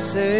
say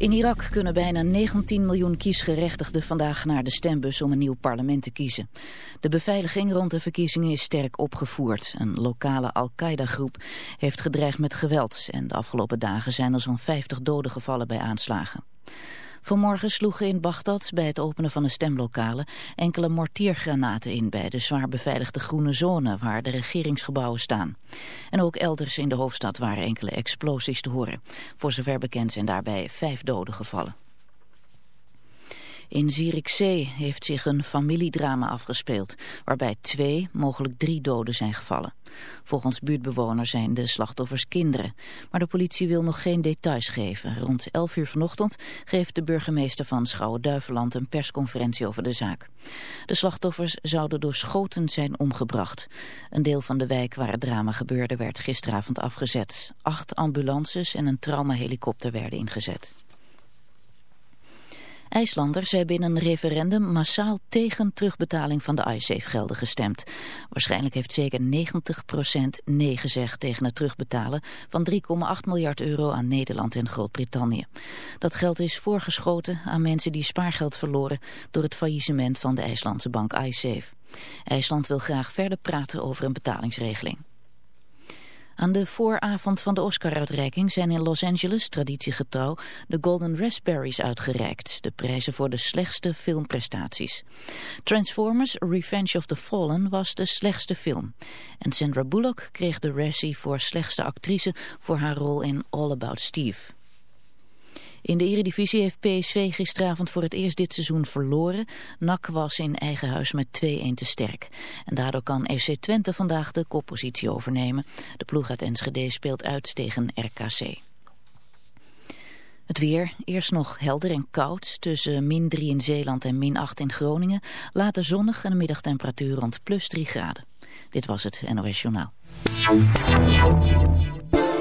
In Irak kunnen bijna 19 miljoen kiesgerechtigden vandaag naar de stembus om een nieuw parlement te kiezen. De beveiliging rond de verkiezingen is sterk opgevoerd. Een lokale Al-Qaeda-groep heeft gedreigd met geweld en de afgelopen dagen zijn er zo'n 50 doden gevallen bij aanslagen. Vanmorgen sloegen in Bagdad bij het openen van de stemlokalen enkele mortiergranaten in bij de zwaar beveiligde groene zone waar de regeringsgebouwen staan. En ook elders in de hoofdstad waren enkele explosies te horen. Voor zover bekend zijn daarbij vijf doden gevallen. In Zierikzee heeft zich een familiedrama afgespeeld, waarbij twee, mogelijk drie doden zijn gevallen. Volgens buurtbewoners zijn de slachtoffers kinderen. Maar de politie wil nog geen details geven. Rond 11 uur vanochtend geeft de burgemeester van Schouwen-Duiveland een persconferentie over de zaak. De slachtoffers zouden door schoten zijn omgebracht. Een deel van de wijk waar het drama gebeurde werd gisteravond afgezet. Acht ambulances en een traumahelikopter werden ingezet. IJslanders hebben in een referendum massaal tegen terugbetaling van de IceSafe-gelden gestemd. Waarschijnlijk heeft zeker 90% nee gezegd tegen het terugbetalen van 3,8 miljard euro aan Nederland en Groot-Brittannië. Dat geld is voorgeschoten aan mensen die spaargeld verloren door het faillissement van de IJslandse bank iSafe. IJsland wil graag verder praten over een betalingsregeling. Aan de vooravond van de Oscar-uitreiking zijn in Los Angeles traditiegetrouw de Golden Raspberries uitgereikt, de prijzen voor de slechtste filmprestaties. Transformers Revenge of the Fallen was de slechtste film. En Sandra Bullock kreeg de Razzie voor slechtste actrice voor haar rol in All About Steve. In de Eredivisie heeft PSV gisteravond voor het eerst dit seizoen verloren. NAC was in eigen huis met 2-1 te sterk. En daardoor kan FC Twente vandaag de koppositie overnemen. De ploeg uit Enschede speelt uit tegen RKC. Het weer, eerst nog helder en koud, tussen min 3 in Zeeland en min 8 in Groningen. Later zonnig en een middagtemperatuur rond plus 3 graden. Dit was het NOS Journaal.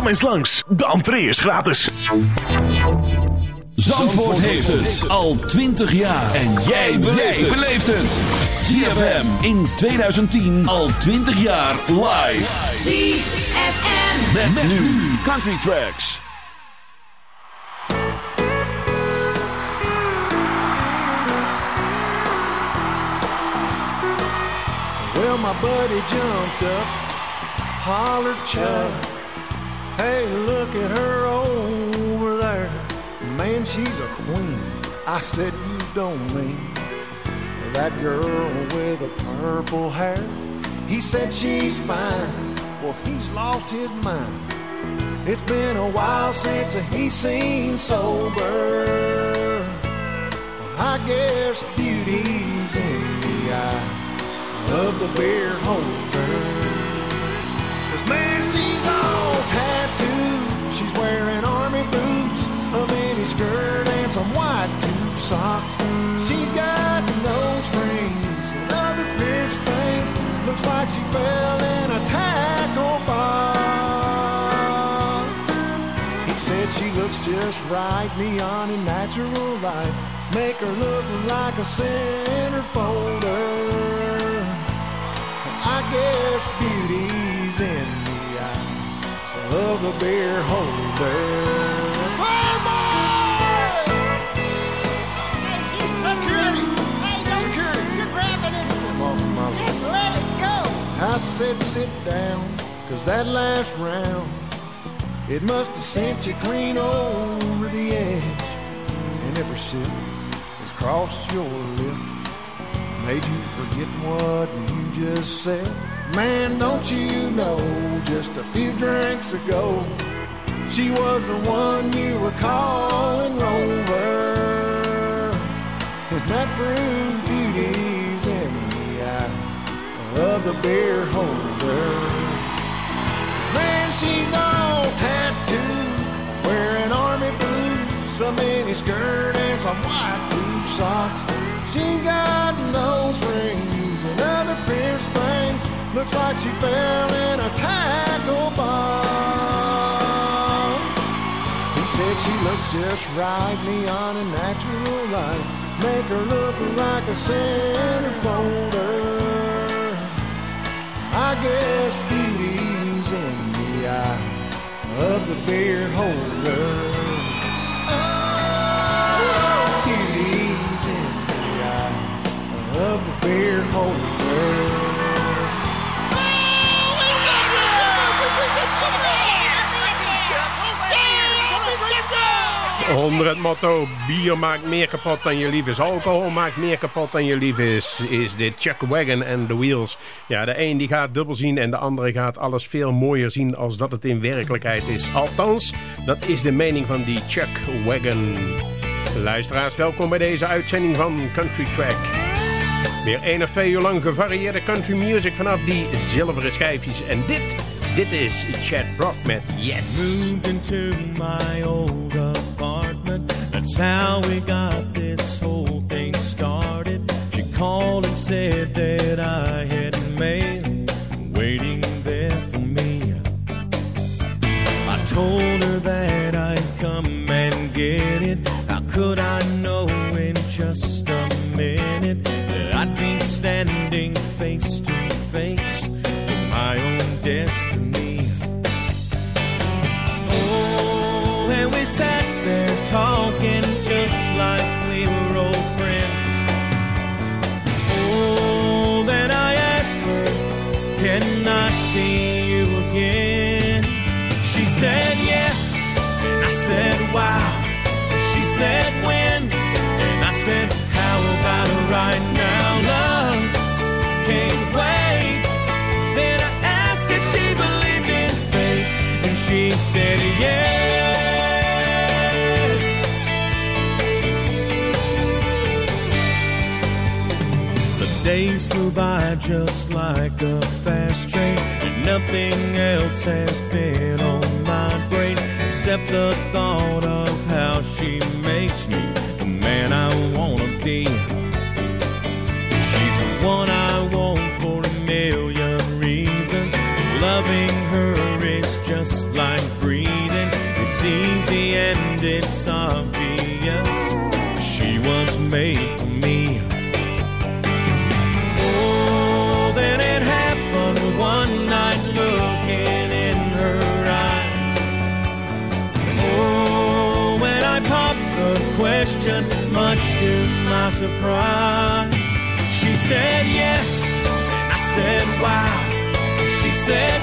Kom eens langs, de entree is gratis. Zandvoort, heeft het al 20 jaar. En jij beleeft het. ZFM in 2010 al 20 jaar live. ZFM. Met, met nu Country Tracks. Well, my buddy jumped up, hollered, Chud. Hey, look at her over there. Man, she's a queen. I said, You don't mean that girl with the purple hair? He said, She's fine. Well, he's lost his mind. It's been a while since he's seen sober. I guess beauty's in the eye of the beer holder. She's wearing army boots, a mini skirt, and some white tube socks. She's got no strings and other pierced things. Looks like she fell in a tackle box. He said she looks just right, neon and natural light. Make her look like a centerfolder. I guess beauty's in of the beer holder. Hey, boy! Hey, she's security. Hey, don't Security. You're grabbing his. Come off my Just let it go. I said sit down, cause that last round, it must have sent you clean over the edge. And every sip has crossed your lips, made you forget what you just said. Man, don't you know, just a few drinks ago, she was the one you were calling Rover. And that proves beauty's in the eye of the beer holder. Man, she's all tattooed, wearing army boots, a mini skirt, and some white tube socks. She's got nose rings Looks like she fell in a tackle box. He said she looks just right, neon and natural light. Make her look like a centerfolder. I guess beauty's in the eye of the beer holder. Oh, beauty's in the eye of the beer holder. 'Onder het motto bier maakt meer kapot dan je lief is. Alcohol maakt meer kapot dan je lief is. Is dit Chuck Wagon en The Wheels. Ja, de een die gaat dubbel zien en de andere gaat alles veel mooier zien als dat het in werkelijkheid is. Althans, dat is de mening van die Chuck Wagon. Luisteraars, welkom bij deze uitzending van Country Track. Weer één of twee uur lang gevarieerde country music vanaf die zilveren schijfjes. En dit, dit is Chad Brock met Yes. How we got this whole thing started. She called and said that I had mail waiting there for me. I told her that I'd come and get it. How could I know in just a minute that I'd be standing face to face just like a fast train, and nothing else has been on my brain except the thought of how she makes me the man I wanna be. She's the one I want for a million reasons. Loving her is just like breathing. It's easy and it's obvious. question, to my surprise. She said yes, and I said wow. She said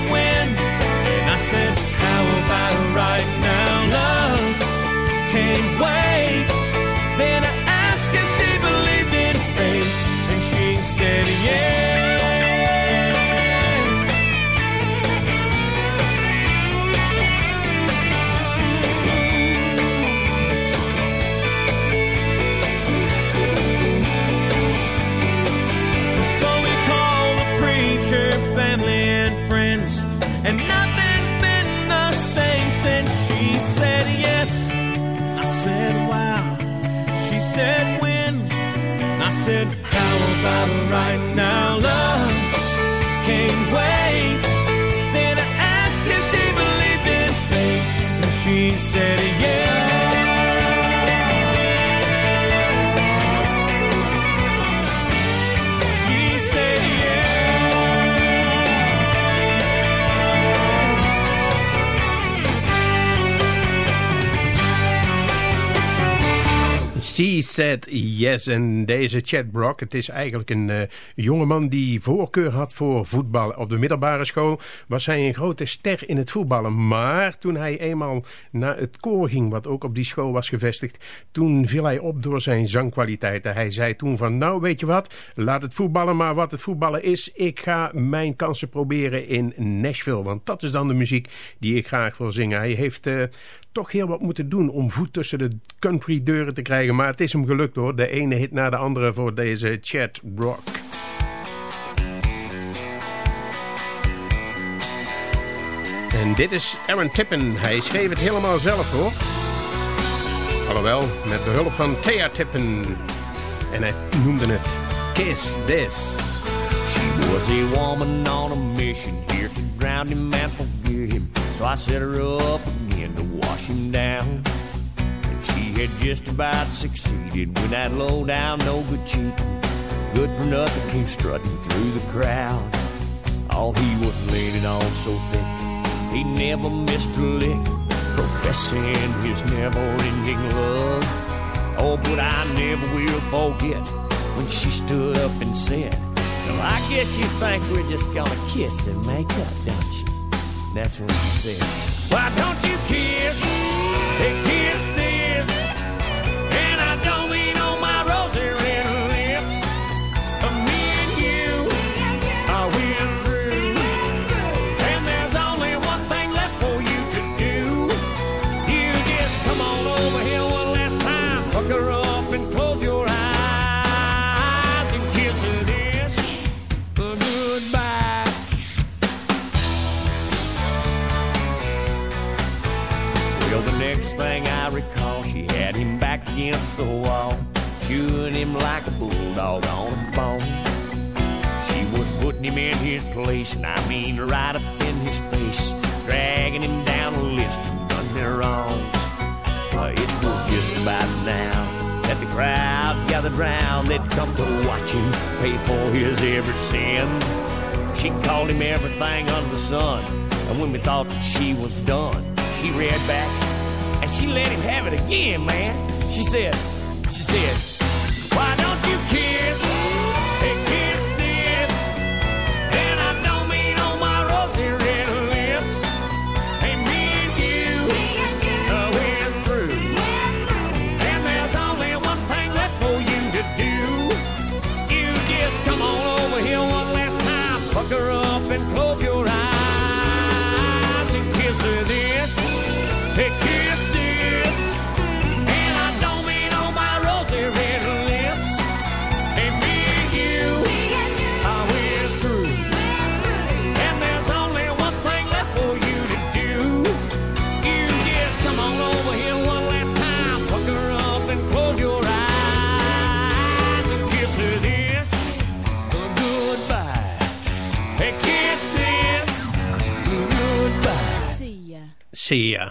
about right now, love can't wait. Then I asked if she believed in fate, and she said yes. She said yes. En deze Chad Brock, het is eigenlijk een uh, jongeman die voorkeur had voor voetbal. Op de middelbare school was hij een grote ster in het voetballen. Maar toen hij eenmaal naar het koor ging, wat ook op die school was gevestigd, toen viel hij op door zijn zangkwaliteiten. Hij zei toen van, nou weet je wat, laat het voetballen maar wat het voetballen is. Ik ga mijn kansen proberen in Nashville, want dat is dan de muziek die ik graag wil zingen. Hij heeft... Uh, toch heel wat moeten doen om voet tussen de country deuren te krijgen. Maar het is hem gelukt hoor. De ene hit na de andere voor deze Chad Brock. En dit is Aaron Tippen. Hij schreef het helemaal zelf hoor. Alhoewel, met behulp van Thea Tippen. En hij noemde het Kiss This. She was a woman on a mission here. So I set her up again to wash him down. She had just about succeeded when that low down, no good cheat, good for nothing came strutting through the crowd. All he was leaning on so thick, he never missed a lick, professing his never-ending love. Oh, but I never will forget when she stood up and said, So I guess you think we're just gonna kiss and make up, don't you? That's what she said, Why don't you kiss? Hey, kiss against the wall, chewing him like a bulldog on a bone. She was putting him in his place, and I mean right up in his face, dragging him down the list of done wrongs. Uh, it was just about now that the crowd gathered round. They'd come to watch him pay for his every sin. She called him everything under the sun, and when we thought that she was done, she read back and she let him have it again, man. She said, she said,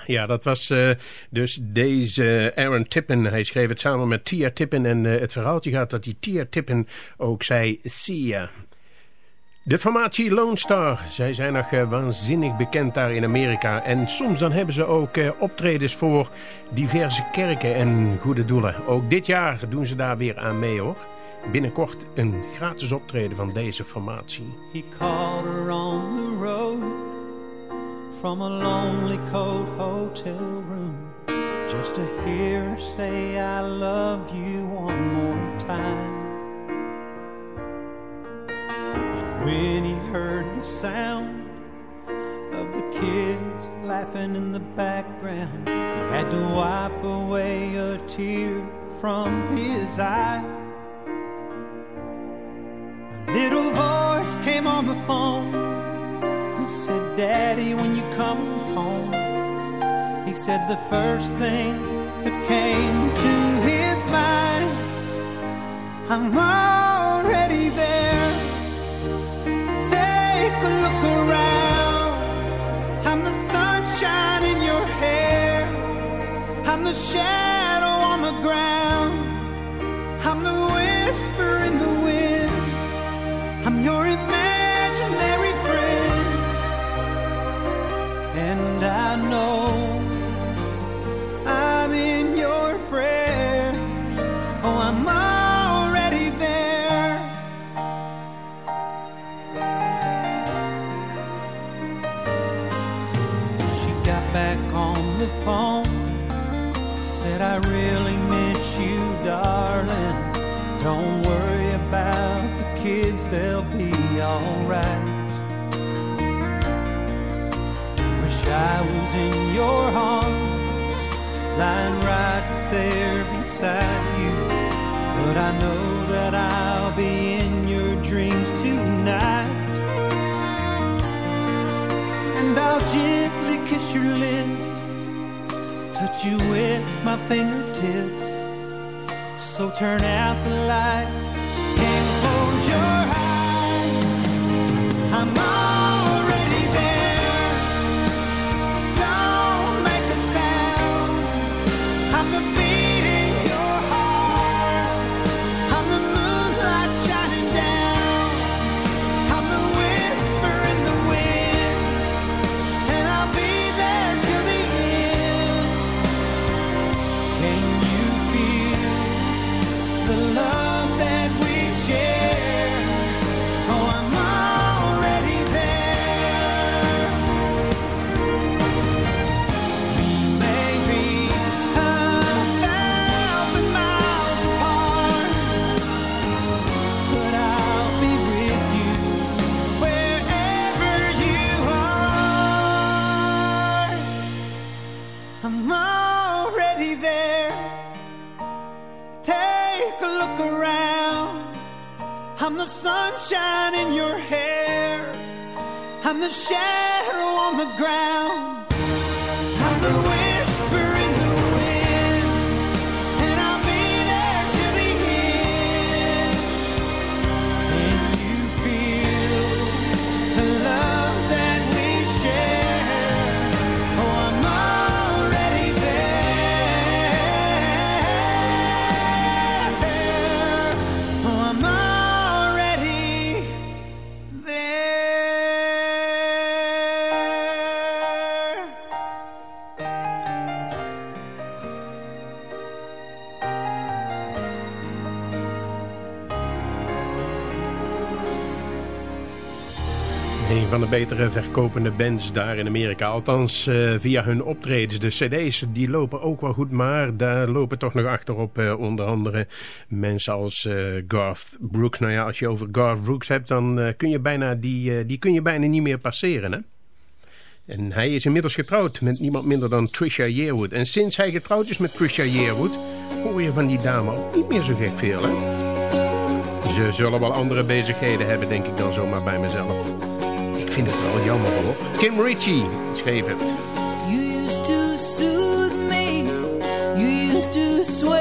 ja, dat was uh, dus deze Aaron Tippen. Hij schreef het samen met Tia Tippen. En uh, het verhaaltje gaat dat die Tia Tippen ook zei Sia. De formatie Lone Star. Zij zijn nog uh, waanzinnig bekend daar in Amerika. En soms dan hebben ze ook optredens voor diverse kerken en goede doelen. Ook dit jaar doen ze daar weer aan mee hoor. Binnenkort een gratis optreden van deze formatie. He called her on the road From a lonely cold hotel room Just to hear her say I love you one more time And when he heard the sound of the kids laughing in the background. He had to wipe away a tear from his eye. A little voice came on the phone. Said, Daddy, when you come home, he said the first thing that came to his mind, I'm already there take a look around. I'm the sunshine in your hair. I'm the shadow on the ground. I'm the whisper in the wind. I'm your imaginary they'll be alright. Wish I was in your arms, lying right there beside you. But I know that I'll be in your dreams tonight. And I'll gently kiss your lips, touch you with my fingertips. So turn out the light I'm already van de betere verkopende bands daar in Amerika. Althans, eh, via hun optredens. De cd's die lopen ook wel goed, maar daar lopen toch nog achterop eh, onder andere mensen als eh, Garth Brooks. Nou ja, als je over Garth Brooks hebt, dan kun je bijna die, die kun je bijna niet meer passeren, hè? En hij is inmiddels getrouwd met niemand minder dan Trisha Yearwood. En sinds hij getrouwd is met Trisha Yearwood, hoor je van die dame ook niet meer zo gek veel, hè? Ze zullen wel andere bezigheden hebben, denk ik dan zomaar bij mezelf. Vind het wel jammer hoor. Kim Richey schreef het. You used to soothe me. You used to swear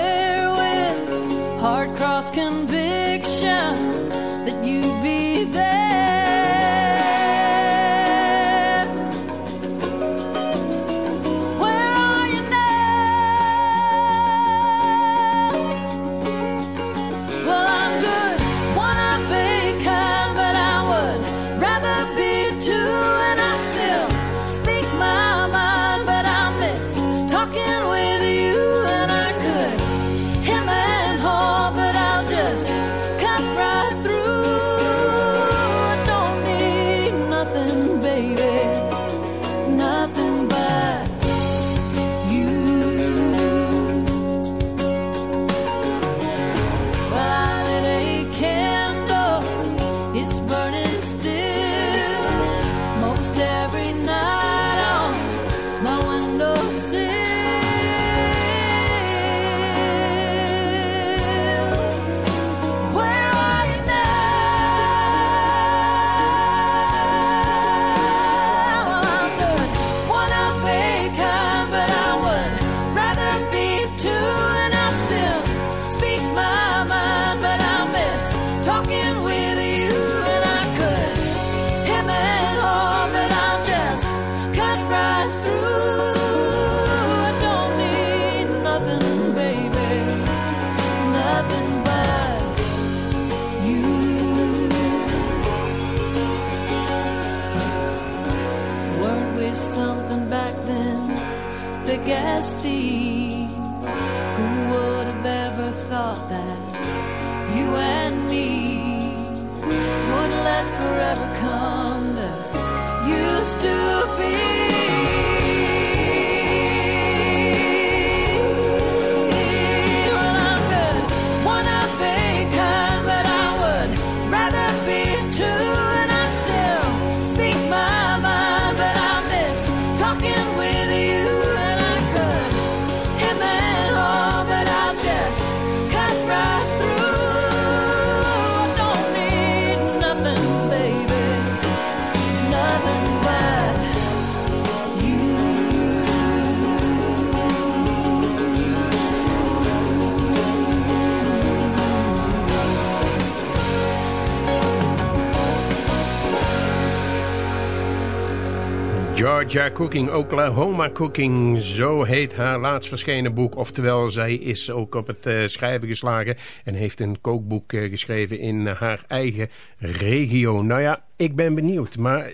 Georgia Cooking, Oklahoma Cooking, zo heet haar laatst verschenen boek. Oftewel, zij is ook op het eh, schrijven geslagen en heeft een kookboek eh, geschreven in haar eigen regio. Nou ja, ik ben benieuwd, maar eh,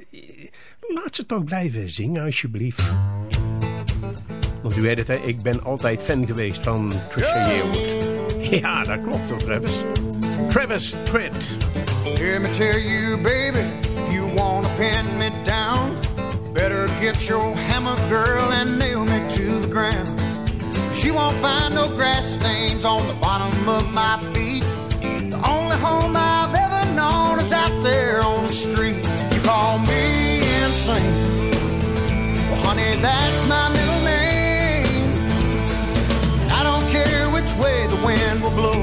laat ze toch blijven zingen alsjeblieft. Want u weet het, hè, ik ben altijd fan geweest van Trisha Yearwood. Ja, dat klopt toch, Travis? Travis Tritt. Let me tell you, baby, if you wanna pin me down, better get your hammer, girl, and nail me to the ground. She won't find no grass stains on the bottom of my feet. The only home I've ever known is out there on the street. You call me insane. Well, honey, that's my middle name. I don't care which way the wind will blow.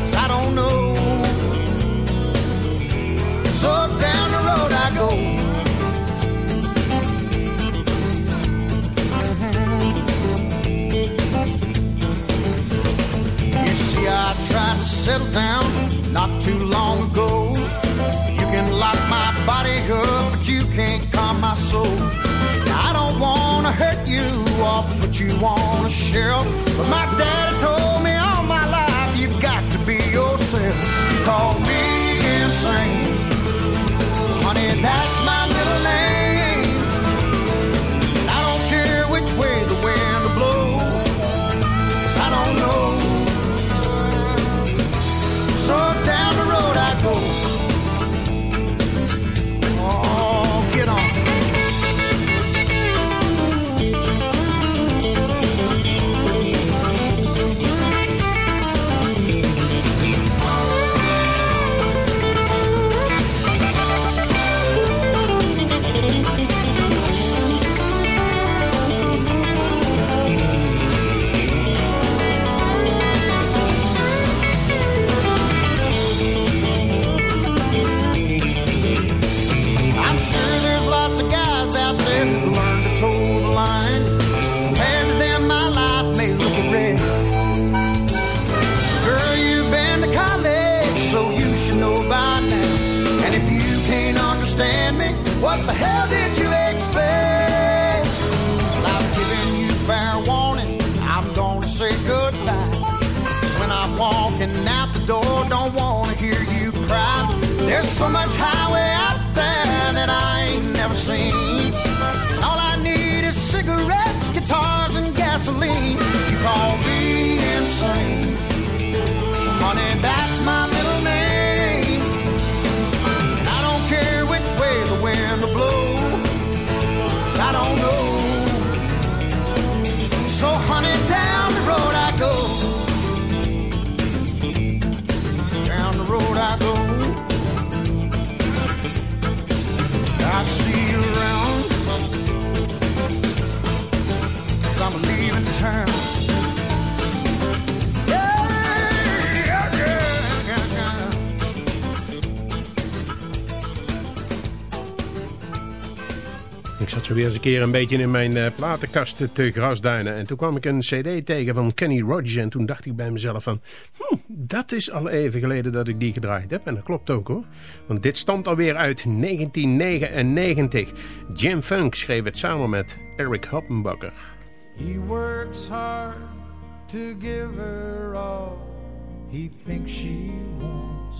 'cause I don't know. So down the road I go. Tried to settle down not too long ago. You can lock my body up, but you can't calm my soul. I don't wanna hurt you or put you on a shelf, but my daddy told me all my life you've got to be yourself. Call me insane. Weer eens een keer een beetje in mijn eh, platenkast te grasduinen. En toen kwam ik een cd tegen van Kenny Rogers. En toen dacht ik bij mezelf van... Hm, dat is al even geleden dat ik die gedraaid heb. En dat klopt ook hoor. Want dit stamt alweer uit 1999. Jim Funk schreef het samen met Eric Hoppenbakker. He works hard to give her all he thinks she wants.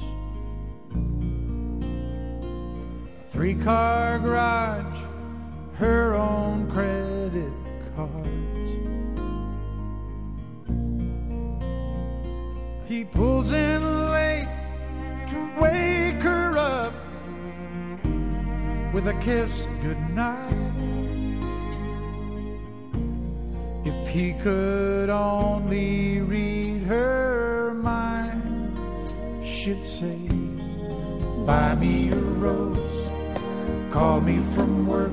Three car garage, her own credit cards. He pulls in late to wake her up with a kiss goodnight. If he could only read her mind, she'd say, Buy me a rose, call me from work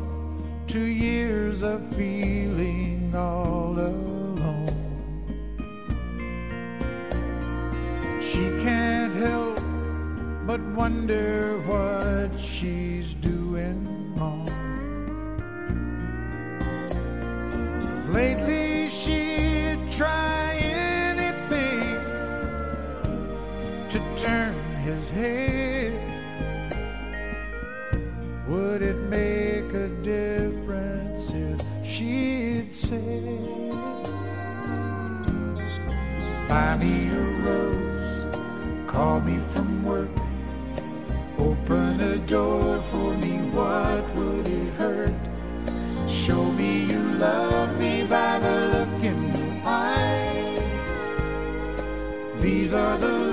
to years of feeling all alone. She can't help but wonder what she's doing wrong. 'Cause lately she'd try anything to turn his head. Say, Buy me a rose, call me from work, open a door for me, what would it hurt? Show me you love me by the look in your eyes. These are the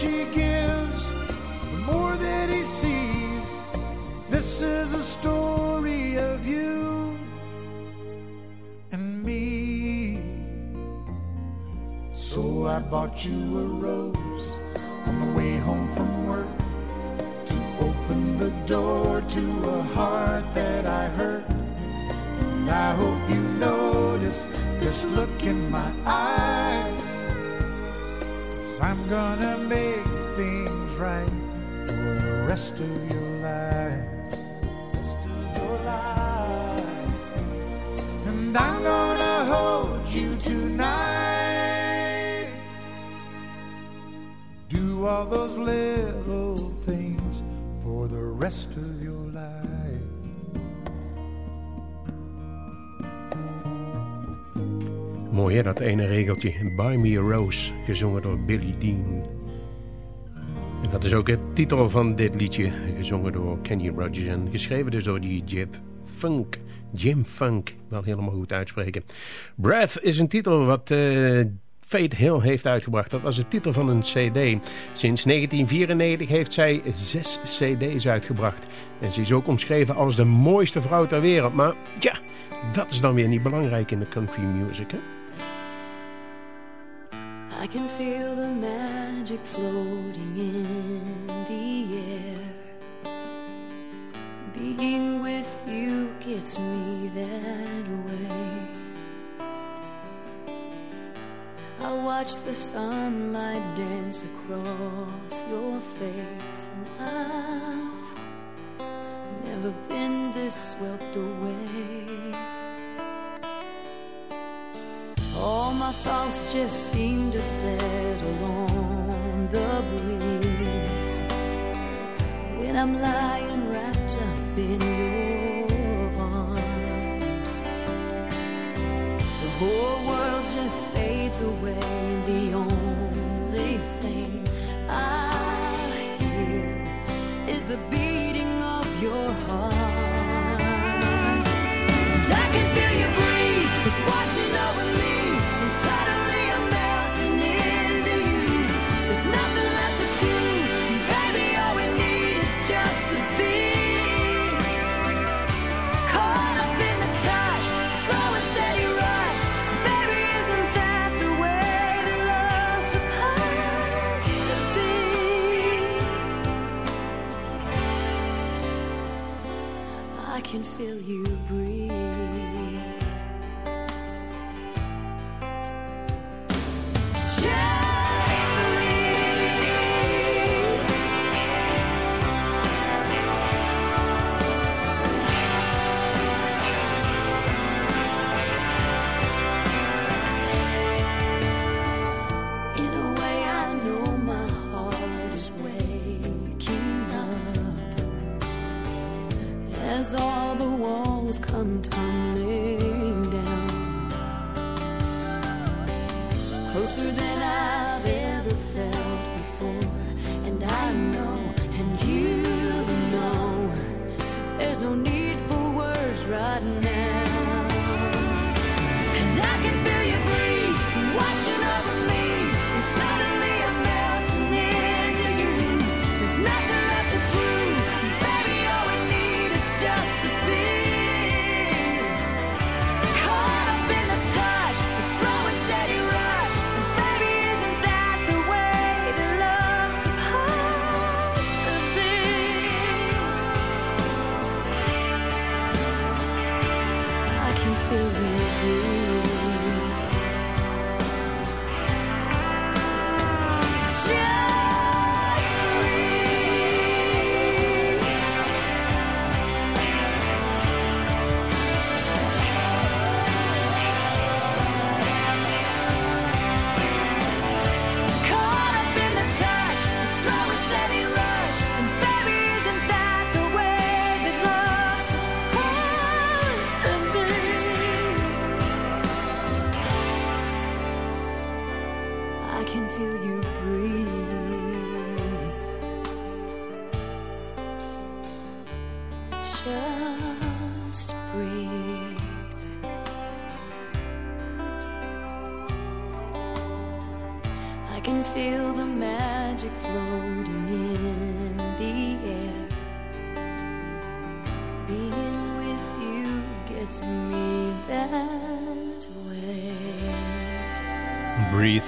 she gives, the more that he sees. This is a story of you and me. So I bought you a rose on the way home from work to open the door to a heart that I hurt. And I hope you notice this look in my eyes. I'm gonna make things right for the rest of your life. Rest of your life. And I'm gonna hold you tonight. Do all those little things for the rest of your Mooi dat ene regeltje. Buy Me a Rose, gezongen door Billy Dean. En dat is ook het titel van dit liedje, gezongen door Kenny Rogers en geschreven dus door die Funk. Jim Funk, wel helemaal goed uitspreken. Breath is een titel wat eh, Fate Hill heeft uitgebracht. Dat was de titel van een cd. Sinds 1994 heeft zij zes cd's uitgebracht. En ze is ook omschreven als de mooiste vrouw ter wereld. Maar ja, dat is dan weer niet belangrijk in de country music, hè? I can feel the magic floating in the air. Being with you gets me that way. I watch the sunlight dance across your face, and I've never been this swept away. All my thoughts just seem to settle on the breeze when I'm lying wrapped up in your arms. The whole world just fades away. The only thing I hear is the beating of your heart. And I can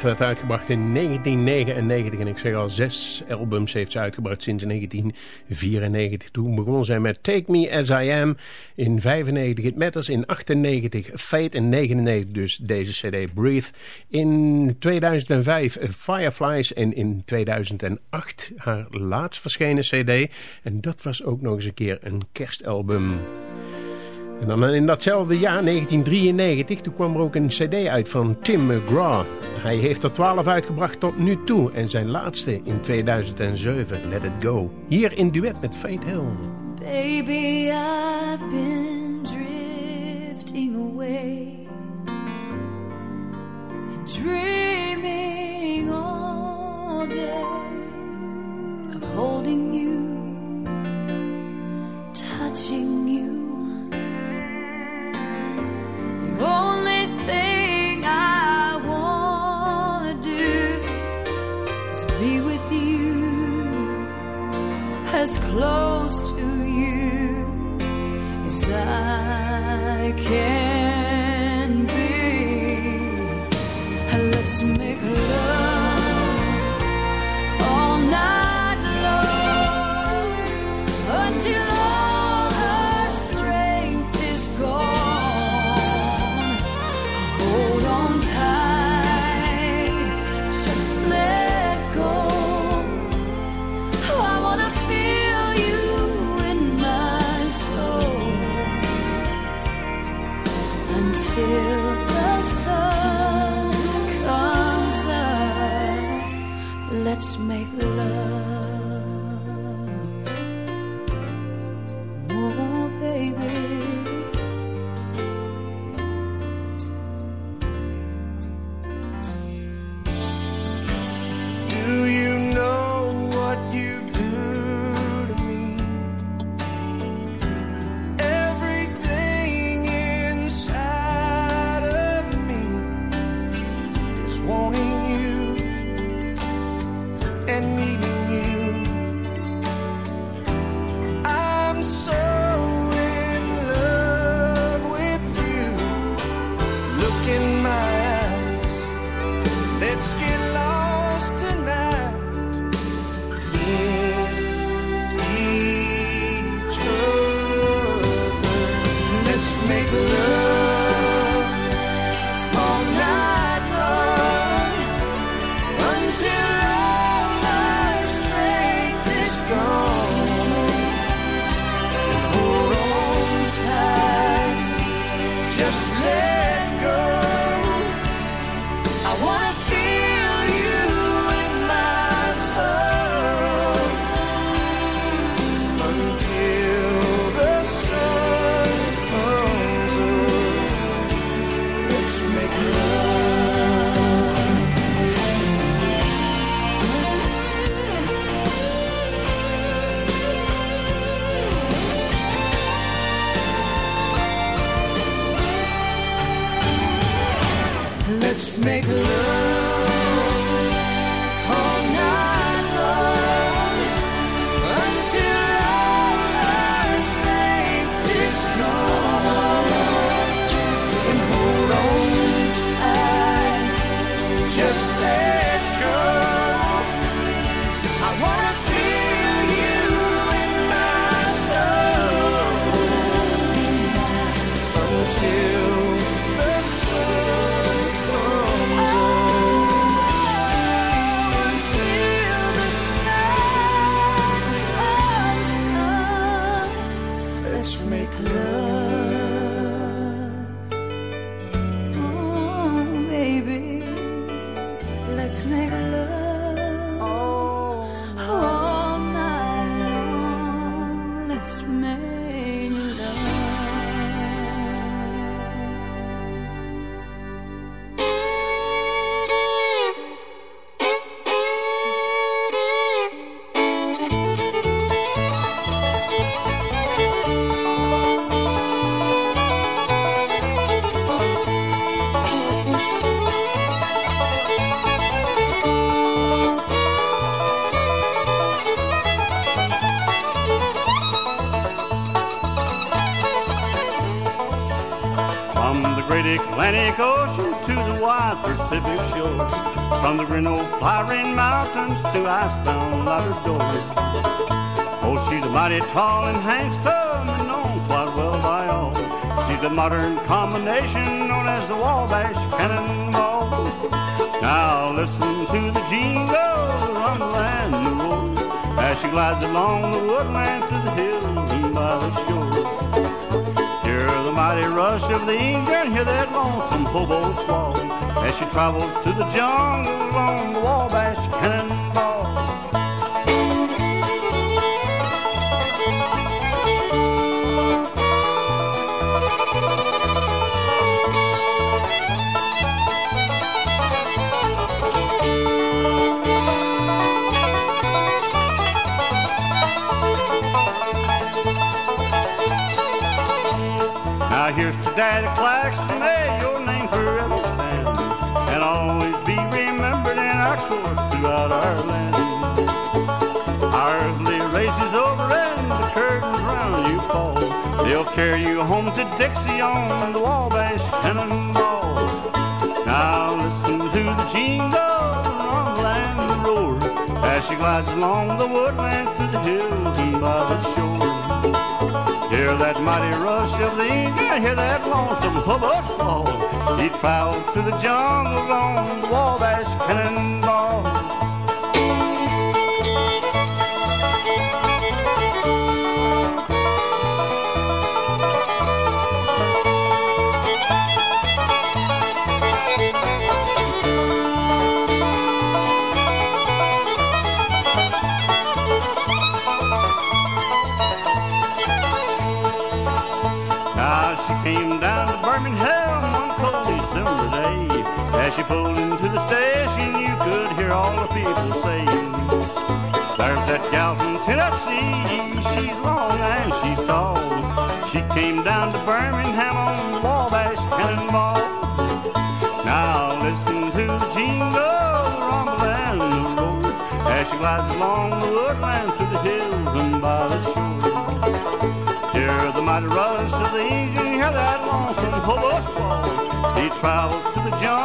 Breathe werd uitgebracht in 1999 en ik zeg al zes albums heeft ze uitgebracht sinds 1994. Toen begon zij met Take Me As I Am in 95, It Matters in 98, Fate in 99 dus deze cd Breathe. In 2005 Fireflies en in 2008 haar laatst verschenen cd en dat was ook nog eens een keer een kerstalbum. En dan in datzelfde jaar, 1993, toen kwam er ook een cd uit van Tim McGraw. Hij heeft er 12 uitgebracht tot nu toe en zijn laatste in 2007, Let It Go. Hier in duet met Fate Hill. Baby, I've been drifting away dreaming all day of holding you, touching you. Only thing I wanna do is be with you as close Atlantic Ocean to the wide Pacific shore, from the green old flying mountains to icebound Labrador. Oh, she's a mighty tall and handsome and known quite well by all. She's the modern combination known as the Wabash Cannonball. Now listen to the jingle, the rumble and the roar, as she glides along the woodland to the hills and by the shore. Mighty rush of the Indian, hear that lonesome hobo squall as she travels through the jungle along the Wabash Cannonball. Daddy Claxton, may your name forever stand and always be remembered in our course throughout our land. Our is over and the curtains round you fall. They'll carry you home to Dixie on the Wabash Cannonball. Now listen to the jingle, and the roar as she glides along the woodland to the hills and by the shore. Hear that mighty rush of the Indian, hear that lonesome hubbub squall. He travels through the jungle on the Wabash Cannonball. Came down to Birmingham on the Wabash Cannonball. Now listen to the jingle, the rumble and the roar as she glides along the woodland through the hills and by the shore. Hear the mighty rush of the engine, hear that lonesome hobo squall. He travels to the jungles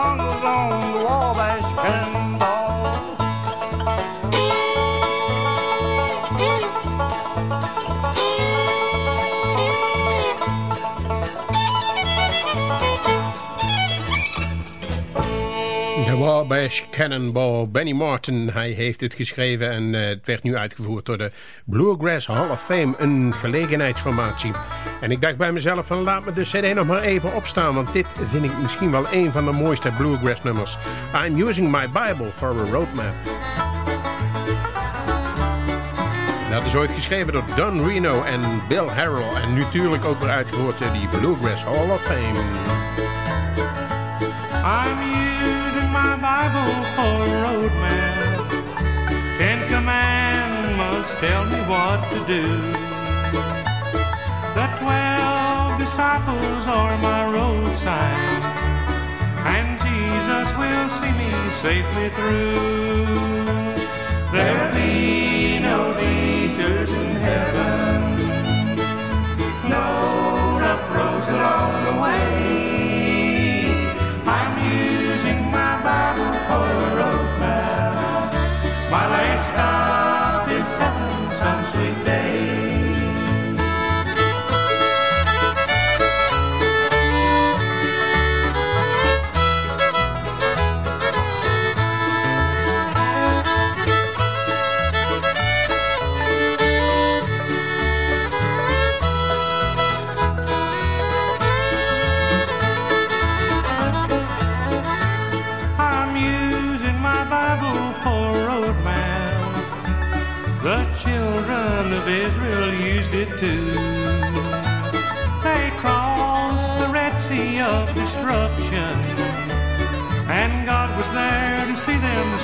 Wabash Cannonball, Benny Martin, hij heeft het geschreven en eh, het werd nu uitgevoerd door de Bluegrass Hall of Fame, een gelegenheidsformatie. En ik dacht bij mezelf van laat me de cd nog maar even opstaan, want dit vind ik misschien wel een van de mooiste bluegrass nummers. I'm using my Bible for a roadmap. Dat is ooit geschreven door Don Reno en Bill Harrell en natuurlijk ook weer uitgevoerd door die Bluegrass Hall of Fame. I'm Bible for a roadmap. Ten commandments tell me what to do. The twelve disciples are my road sign, and Jesus will see me safely through.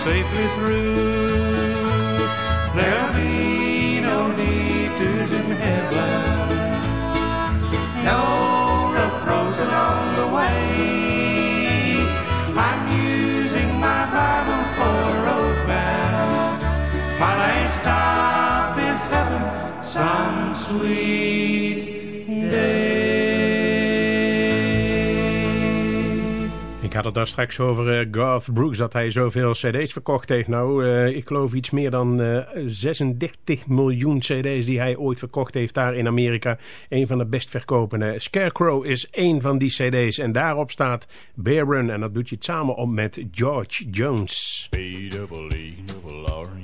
Safely through. There'll be no detours in heaven, no Ik had het daar straks over eh, Garth Brooks, dat hij zoveel cd's verkocht heeft. Nou, eh, ik geloof iets meer dan eh, 36 miljoen cd's die hij ooit verkocht heeft daar in Amerika. Een van de best verkopende. Scarecrow is één van die cd's en daarop staat Bear Run. En dat doet je het samen op met George Jones. B-double-E-double-R-U-N.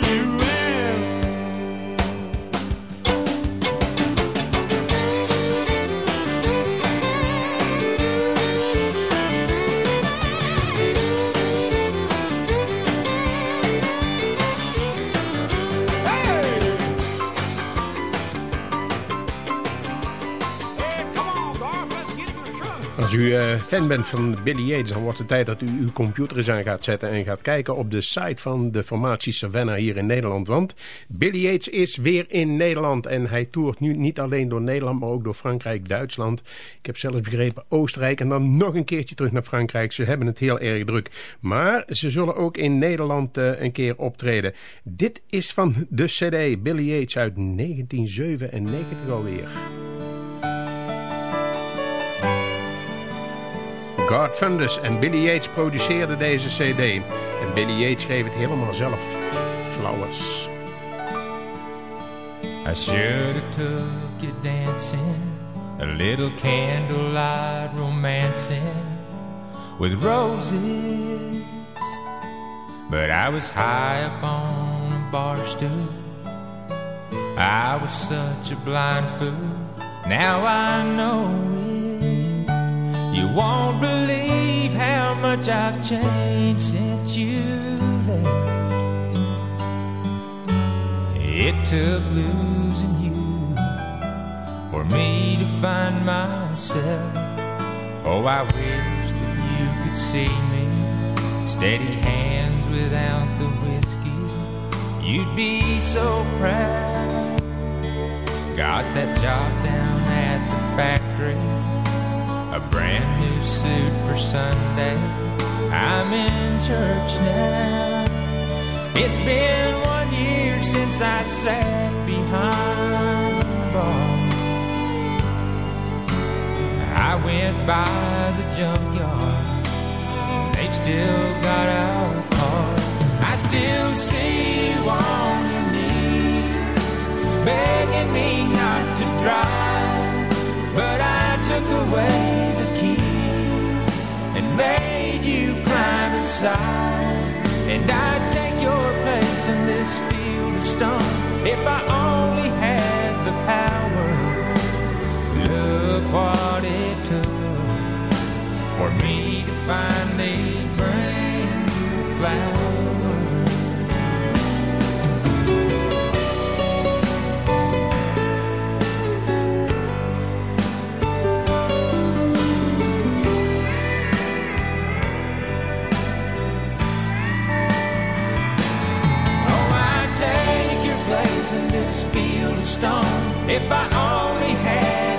Double R Als u eh, fan bent van Billy Yates, dan wordt het tijd dat u uw computer eens aan gaat zetten en gaat kijken op de site van de formatie Savannah hier in Nederland. Want Billy Yates is weer in Nederland en hij toert nu niet alleen door Nederland, maar ook door Frankrijk, Duitsland. Ik heb zelfs begrepen Oostenrijk en dan nog een keertje terug naar Frankrijk. Ze hebben het heel erg druk. Maar ze zullen ook in Nederland eh, een keer optreden. Dit is van de cd Billy Yates uit 1997 alweer. Garth Fundis en Billy Yates produceerden deze cd. En Billy Yates schreef het helemaal zelf. Flowers. I should have took you dancing, a little candlelight romancing with roses. But I was high up on a bar stool. I was such a blind fool. Now I know it. You won't believe how much I've changed since you left. It took losing you for me to find myself. Oh, I wish that you could see me. Steady hands without the whiskey. You'd be so proud. Got that job down at the factory. A brand new suit for Sunday. I'm in church now. It's been one year since I sat behind the bar. I went by the junkyard. They've still got our car. I still see you on your knees, begging me not to drive. But I took away inside. And I'd take your place in this field of stone if I only had the power. Look what it took for me to finally bring you flowers. Field of stone. If I only had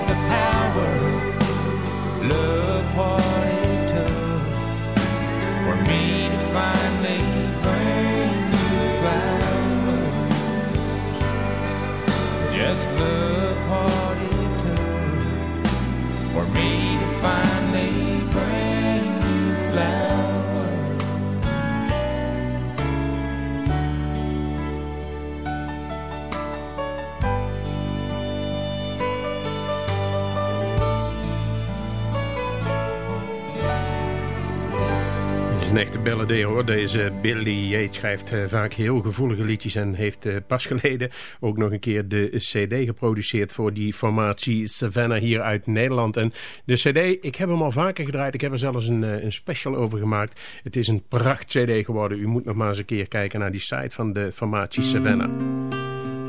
ballade hoor. Deze Billy Yates schrijft eh, vaak heel gevoelige liedjes en heeft eh, pas geleden ook nog een keer de cd geproduceerd voor die formatie Savannah hier uit Nederland. En de cd, ik heb hem al vaker gedraaid. Ik heb er zelfs een, eh, een special over gemaakt. Het is een pracht cd geworden. U moet nog maar eens een keer kijken naar die site van de formatie Savannah.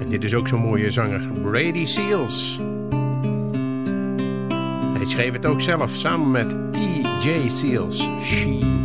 En dit is ook zo'n mooie zanger, Brady Seals. Hij schreef het ook zelf samen met T.J. Seals. She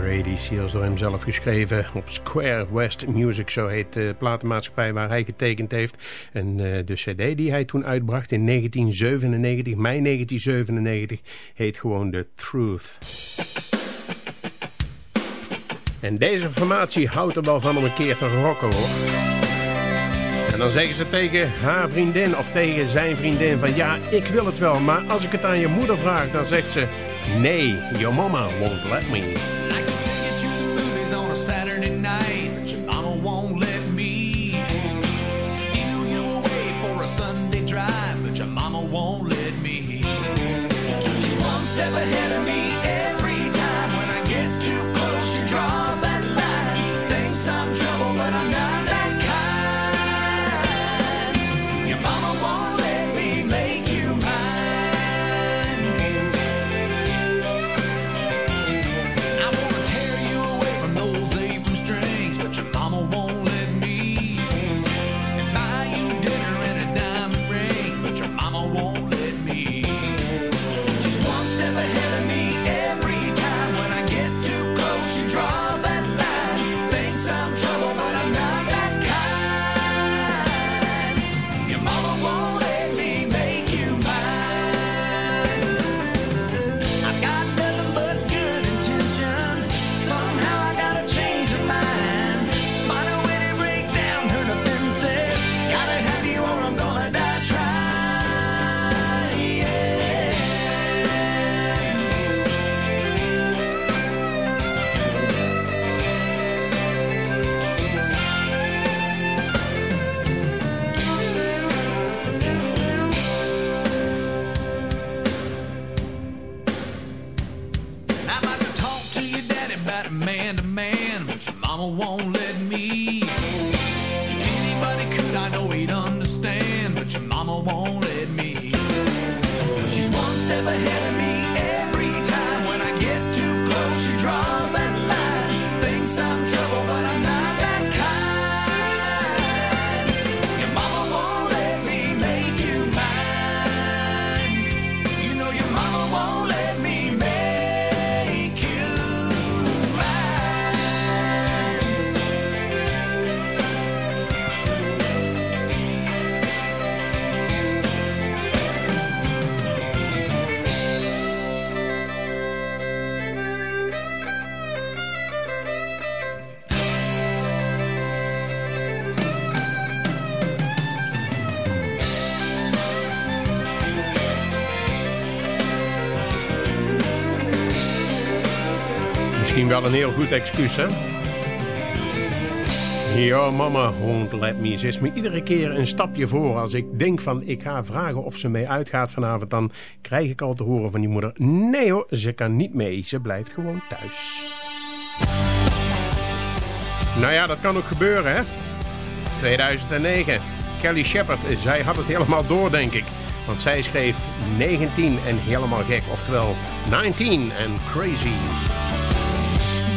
Brady Seals door hem zelf geschreven op Square West Music, zo heet de platenmaatschappij waar hij getekend heeft. En eh, de cd die hij toen uitbracht in 1997, mei 1997, heet gewoon The Truth. En deze formatie houdt er wel van om een keer te rocken hoor. En dan zeggen ze tegen haar vriendin of tegen zijn vriendin van ja, ik wil het wel, maar als ik het aan je moeder vraag, dan zegt ze nee, your mama won't let me. But your mama won't let me. Anybody could, I know he'd understand, but your mama won't let me. She's one step ahead Wel een heel goed excuus, hè? Your mama won't let me. Ze is me iedere keer een stapje voor. Als ik denk van ik ga vragen of ze mee uitgaat vanavond... dan krijg ik al te horen van die moeder... nee hoor, ze kan niet mee. Ze blijft gewoon thuis. Nou ja, dat kan ook gebeuren, hè? 2009. Kelly Shepard, zij had het helemaal door, denk ik. Want zij schreef 19 en helemaal gek. Oftewel 19 en crazy.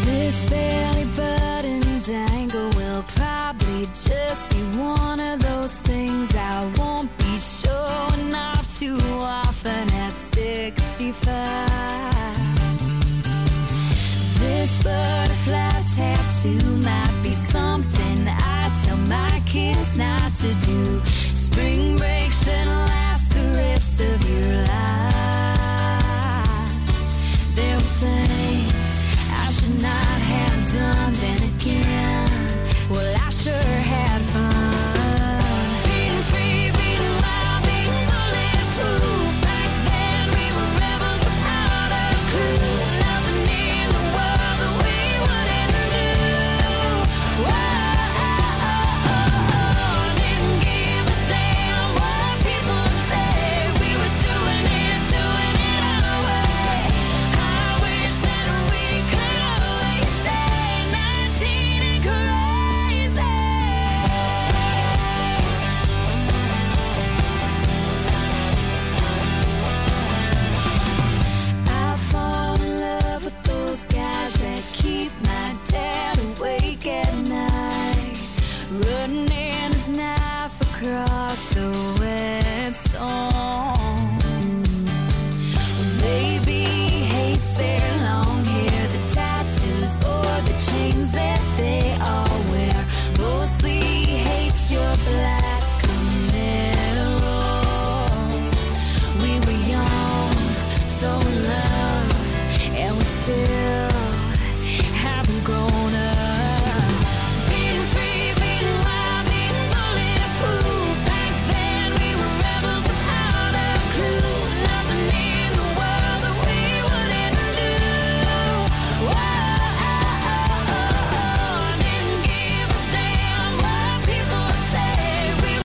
This belly button dangle will probably just be one of those things I won't be showing off too often at 65. This butterfly tattoo might be something I tell my kids not to do. Spring break should last the rest of your life.